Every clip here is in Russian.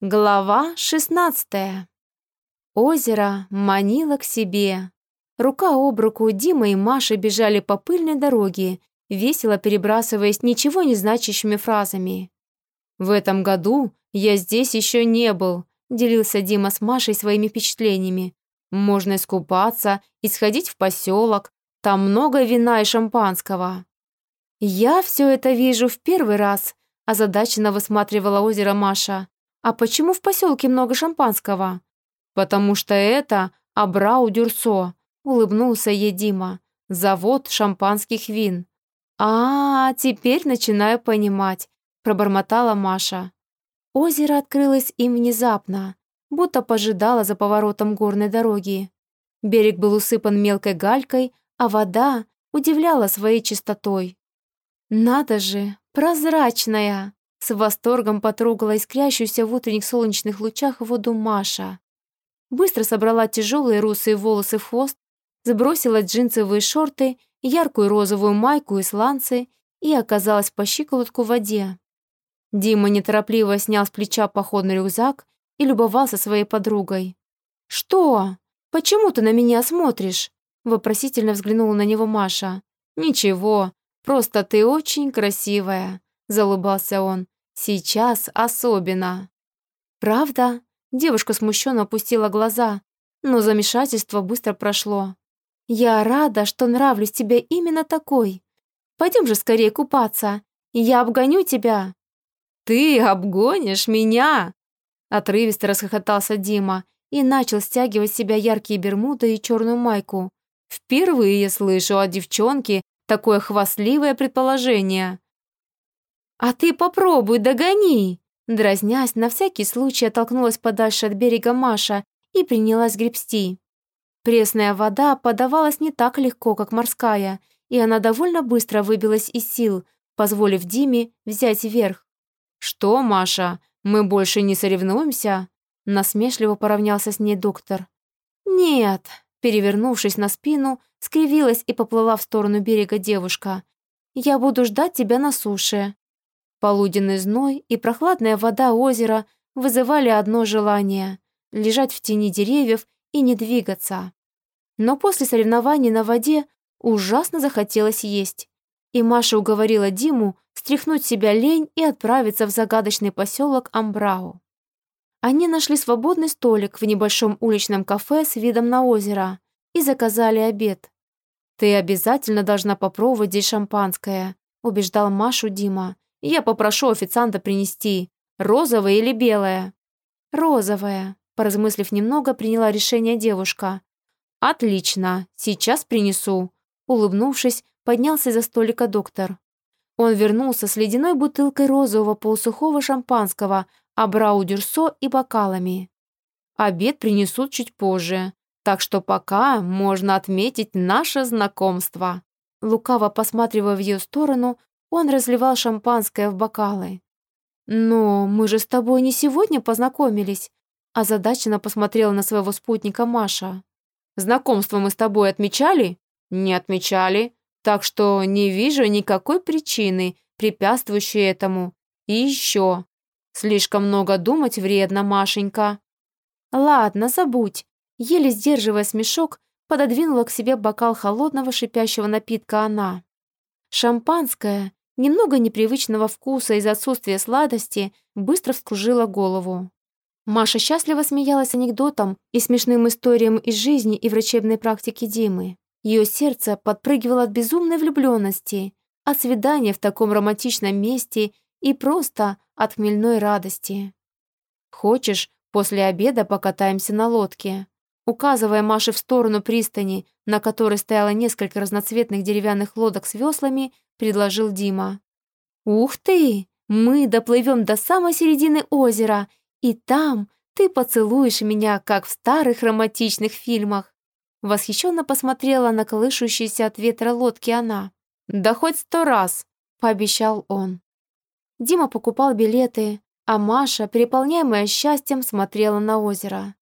Глава 16. Озеро манило к себе. Рука об руку Дима и Маша бежали по пыльной дороге, весело перебрасываясь ничего не значащими фразами. «В этом году я здесь еще не был», — делился Дима с Машей своими впечатлениями. «Можно искупаться и сходить в поселок. Там много вина и шампанского». «Я все это вижу в первый раз», — озадаченно высматривала озеро Маша. «А почему в поселке много шампанского?» «Потому что это Абрау-Дюрсо», — улыбнулся ей Дима. «Завод шампанских вин». «А, теперь начинаю понимать», — пробормотала Маша. Озеро открылось им внезапно, будто пожидало за поворотом горной дороги. Берег был усыпан мелкой галькой, а вода удивляла своей чистотой. «Надо же, прозрачная!» С восторгом потрогала искрящуюся в утренних солнечных лучах воду Маша. Быстро собрала тяжелые русые волосы в хвост, сбросила джинсовые шорты, яркую розовую майку и сланцы и оказалась по щиколотку в воде. Дима неторопливо снял с плеча походный рюкзак и любовался своей подругой. «Что? Почему ты на меня смотришь?» Вопросительно взглянула на него Маша. «Ничего, просто ты очень красивая», Залыбался он. «Сейчас особенно». «Правда?» Девушка смущенно опустила глаза, но замешательство быстро прошло. «Я рада, что нравлюсь тебе именно такой. Пойдем же скорее купаться. Я обгоню тебя». «Ты обгонишь меня?» Отрывисто расхохотался Дима и начал стягивать с себя яркие бермуды и черную майку. «Впервые слышу от девчонки такое хвастливое предположение». «А ты попробуй, догони!» Дразнясь, на всякий случай оттолкнулась подальше от берега Маша и принялась гребсти. Пресная вода подавалась не так легко, как морская, и она довольно быстро выбилась из сил, позволив Диме взять верх. «Что, Маша, мы больше не соревнуемся?» Насмешливо поравнялся с ней доктор. «Нет», перевернувшись на спину, скривилась и поплыла в сторону берега девушка. «Я буду ждать тебя на суше». Полуденный зной и прохладная вода озера вызывали одно желание — лежать в тени деревьев и не двигаться. Но после соревнований на воде ужасно захотелось есть. И Маша уговорила Диму стряхнуть себя лень и отправиться в загадочный поселок Амбрау. Они нашли свободный столик в небольшом уличном кафе с видом на озеро и заказали обед. «Ты обязательно должна попробовать здесь шампанское», убеждал Машу Дима. Я попрошу официанта принести. Розовое или белое?» «Розовое», — поразмыслив немного, приняла решение девушка. «Отлично, сейчас принесу», — улыбнувшись, поднялся за столика доктор. Он вернулся с ледяной бутылкой розового полусухого шампанского, абрау дюрсо и бокалами. Обед принесут чуть позже, так что пока можно отметить наше знакомство. Лукаво посматривая в ее сторону, он разливал шампанское в бокалы. «Но мы же с тобой не сегодня познакомились», озадаченно посмотрела на своего спутника Маша. «Знакомство мы с тобой отмечали?» «Не отмечали, так что не вижу никакой причины, препятствующей этому. И еще. Слишком много думать вредно, Машенька». «Ладно, забудь», еле сдерживая смешок, пододвинула к себе бокал холодного шипящего напитка она. Шампанское немного непривычного вкуса из-за отсутствия сладости, быстро вскружила голову. Маша счастливо смеялась анекдотом и смешным историям из жизни и врачебной практики Димы. Ее сердце подпрыгивало от безумной влюбленности, от свидания в таком романтичном месте и просто от хмельной радости. «Хочешь, после обеда покатаемся на лодке?» Указывая Маше в сторону пристани, на которой стояло несколько разноцветных деревянных лодок с веслами, предложил Дима. «Ух ты! Мы доплывем до самой середины озера, и там ты поцелуешь меня, как в старых романтичных фильмах!» Восхищенно посмотрела на колышущиеся от ветра лодки она. «Да хоть сто раз!» — пообещал он. Дима покупал билеты, а Маша, переполняемая счастьем, смотрела на озеро.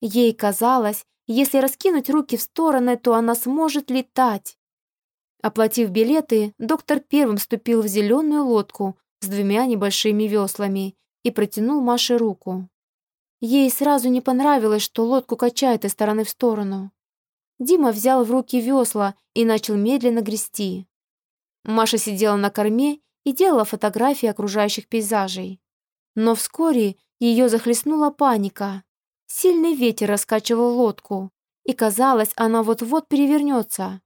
Ей казалось, если раскинуть руки в стороны, то она сможет летать. Оплатив билеты, доктор первым вступил в зеленую лодку с двумя небольшими веслами и протянул Маше руку. Ей сразу не понравилось, что лодку качает из стороны в сторону. Дима взял в руки весла и начал медленно грести. Маша сидела на корме и делала фотографии окружающих пейзажей. Но вскоре ее захлестнула паника. Сильный ветер раскачивал лодку, и казалось, она вот-вот перевернется.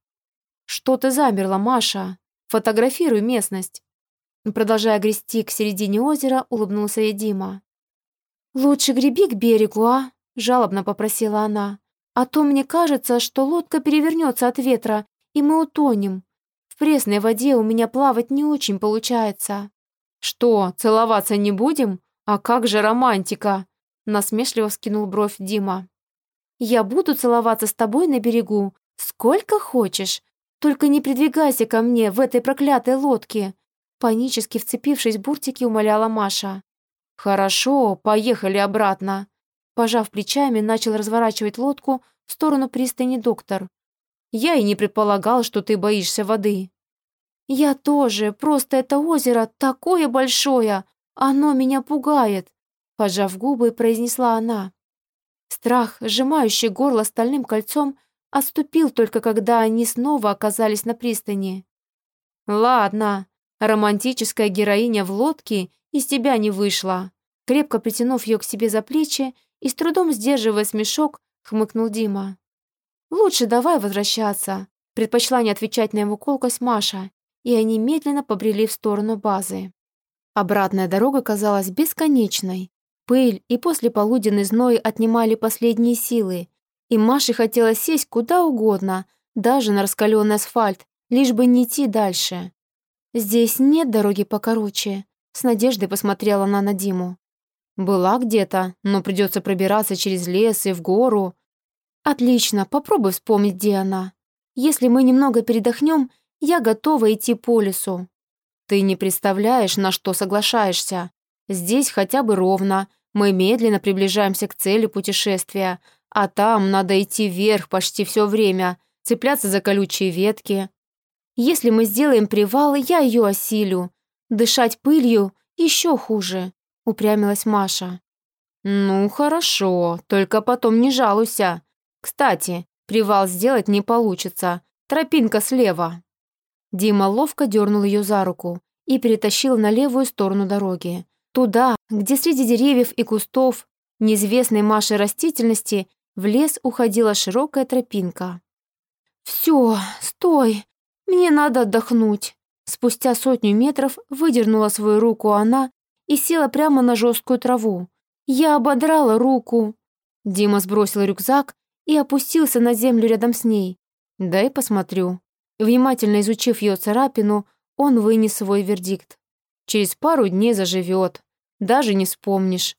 «Что ты замерла, Маша? Фотографируй местность!» Продолжая грести к середине озера, улыбнулся ей Дима. «Лучше греби к берегу, а?» – жалобно попросила она. «А то мне кажется, что лодка перевернется от ветра, и мы утонем. В пресной воде у меня плавать не очень получается». «Что, целоваться не будем? А как же романтика?» – насмешливо вскинул бровь Дима. «Я буду целоваться с тобой на берегу, сколько хочешь, только не придвигайся ко мне в этой проклятой лодке!» Панически вцепившись в буртики, умоляла Маша. «Хорошо, поехали обратно». Пожав плечами, начал разворачивать лодку в сторону пристани доктор. «Я и не предполагал, что ты боишься воды». «Я тоже, просто это озеро такое большое, оно меня пугает», пожав губы, произнесла она. Страх, сжимающий горло стальным кольцом, отступил только когда они снова оказались на пристани. «Ладно, романтическая героиня в лодке из тебя не вышла». Крепко притянув ее к себе за плечи и с трудом сдерживая смешок, хмыкнул Дима. «Лучше давай возвращаться», предпочла не отвечать на его колкость Маша, и они медленно побрели в сторону базы. Обратная дорога казалась бесконечной. Пыль и послеполуденный зной отнимали последние силы, и Маше хотелось сесть куда угодно, даже на раскаленный асфальт, лишь бы не идти дальше. «Здесь нет дороги покороче», — с надеждой посмотрела она на Диму. «Была где-то, но придется пробираться через лес и в гору». «Отлично, попробуй вспомнить, где она. Если мы немного передохнем, я готова идти по лесу». «Ты не представляешь, на что соглашаешься. Здесь хотя бы ровно. Мы медленно приближаемся к цели путешествия, а там надо идти вверх почти все время, цепляться за колючие ветки. Если мы сделаем привал, я ее осилю. Дышать пылью еще хуже упрямилась Маша. «Ну, хорошо, только потом не жалуйся. Кстати, привал сделать не получится. Тропинка слева». Дима ловко дернул ее за руку и перетащил на левую сторону дороги. Туда, где среди деревьев и кустов неизвестной Маше растительности в лес уходила широкая тропинка. «Все, стой, мне надо отдохнуть». Спустя сотню метров выдернула свою руку она и села прямо на жесткую траву. Я ободрала руку. Дима сбросил рюкзак и опустился на землю рядом с ней. «Дай посмотрю». Внимательно изучив ее царапину, он вынес свой вердикт. «Через пару дней заживет. Даже не вспомнишь».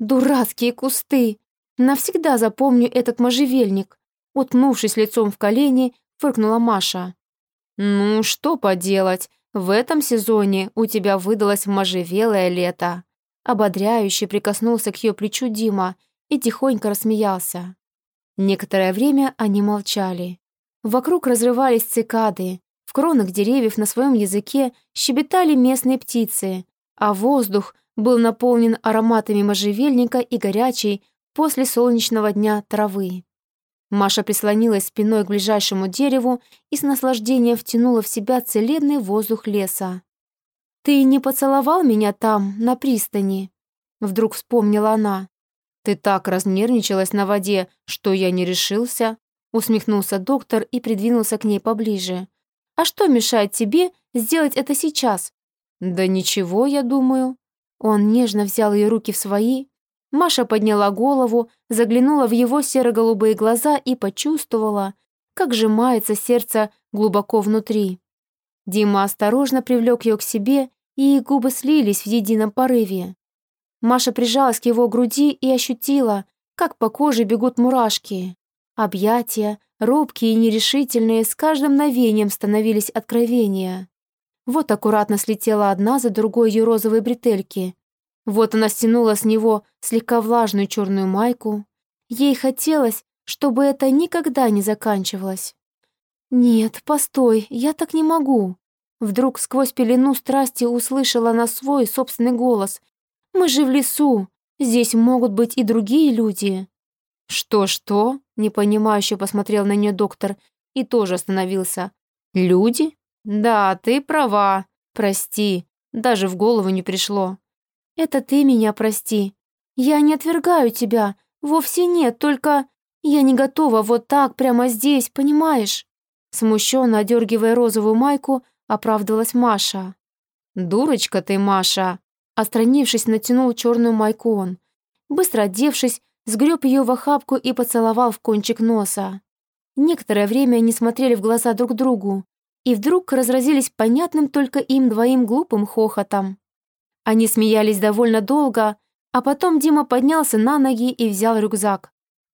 «Дурацкие кусты! Навсегда запомню этот можжевельник!» Утнувшись лицом в колени, фыркнула Маша. «Ну, что поделать, в этом сезоне у тебя выдалось можжевелое лето». Ободряюще прикоснулся к ее плечу Дима и тихонько рассмеялся. Некоторое время они молчали. Вокруг разрывались цикады, в кронах деревьев на своем языке щебетали местные птицы, а воздух был наполнен ароматами можжевельника и горячей после солнечного дня травы. Маша прислонилась спиной к ближайшему дереву и с наслаждением втянула в себя целебный воздух леса. «Ты не поцеловал меня там, на пристани?» Вдруг вспомнила она. «Ты так разнервничалась на воде, что я не решился», усмехнулся доктор и придвинулся к ней поближе. «А что мешает тебе сделать это сейчас?» «Да ничего, я думаю». Он нежно взял ее руки в свои Маша подняла голову, заглянула в его серо-голубые глаза и почувствовала, как сжимается сердце глубоко внутри. Дима осторожно привлек ее к себе, и губы слились в едином порыве. Маша прижалась к его груди и ощутила, как по коже бегут мурашки. Объятия, робкие и нерешительные, с каждым мгновением становились откровения. Вот аккуратно слетела одна за другой ее розовые бретельки, вот она стянула с него слегка влажную черную майку. Ей хотелось, чтобы это никогда не заканчивалось. «Нет, постой, я так не могу». Вдруг сквозь пелену страсти услышала она свой собственный голос. «Мы же в лесу. Здесь могут быть и другие люди». «Что-что?» — непонимающе посмотрел на нее доктор и тоже остановился. «Люди? Да, ты права. Прости, даже в голову не пришло». «Это ты меня прости. Я не отвергаю тебя. Вовсе нет, только я не готова вот так прямо здесь, понимаешь?» Смущенно одергивая розовую майку, оправдывалась Маша. «Дурочка ты, Маша!» Остранившись, натянул черную майку он. Быстро одевшись, сгреб ее в охапку и поцеловал в кончик носа. Некоторое время они смотрели в глаза друг другу, и вдруг разразились понятным только им двоим глупым хохотом. Они смеялись довольно долго, а потом Дима поднялся на ноги и взял рюкзак.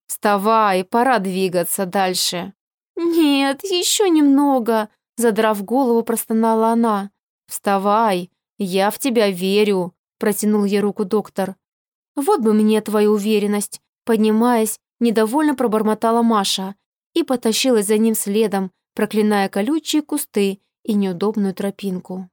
«Вставай, пора двигаться дальше». «Нет, еще немного», — задрав голову, простонала она. «Вставай, я в тебя верю», — протянул ей руку доктор. «Вот бы мне твою уверенность», — поднимаясь, недовольно пробормотала Маша и потащилась за ним следом, проклиная колючие кусты и неудобную тропинку.